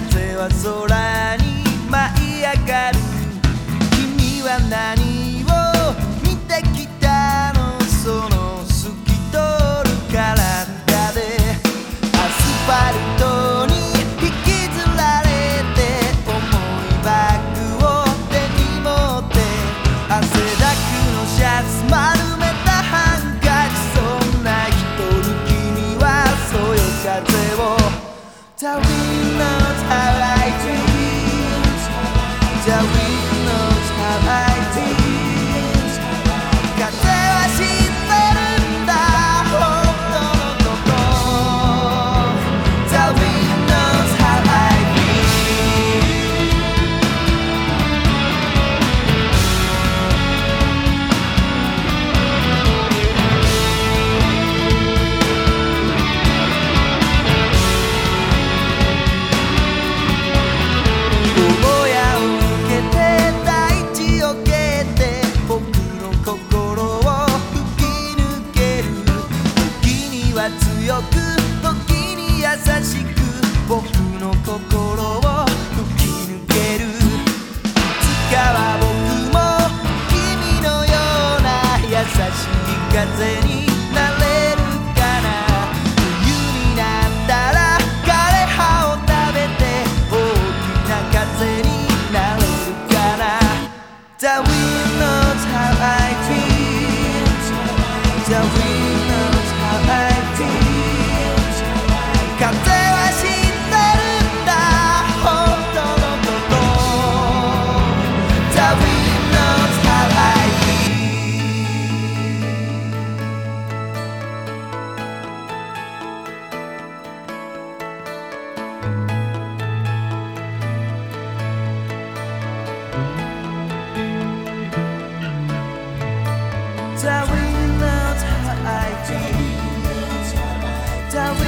風は空に舞い上がる。君は何を見てきたの？その透き通る体で。アスファルトに引きずられて重いバッグを手に持って。汗だくのシャツ丸めたハンカチ。そんな人に君はそよ風を。Tarina I like dreams that we 強く時に優しく僕の心を吹き抜ける。いつかは僕も君のような優しい風になれる。かな冬になったら枯葉を食べて大きな風になれるかな。The wind knows how I feel The wind Darling, not I do. Darling.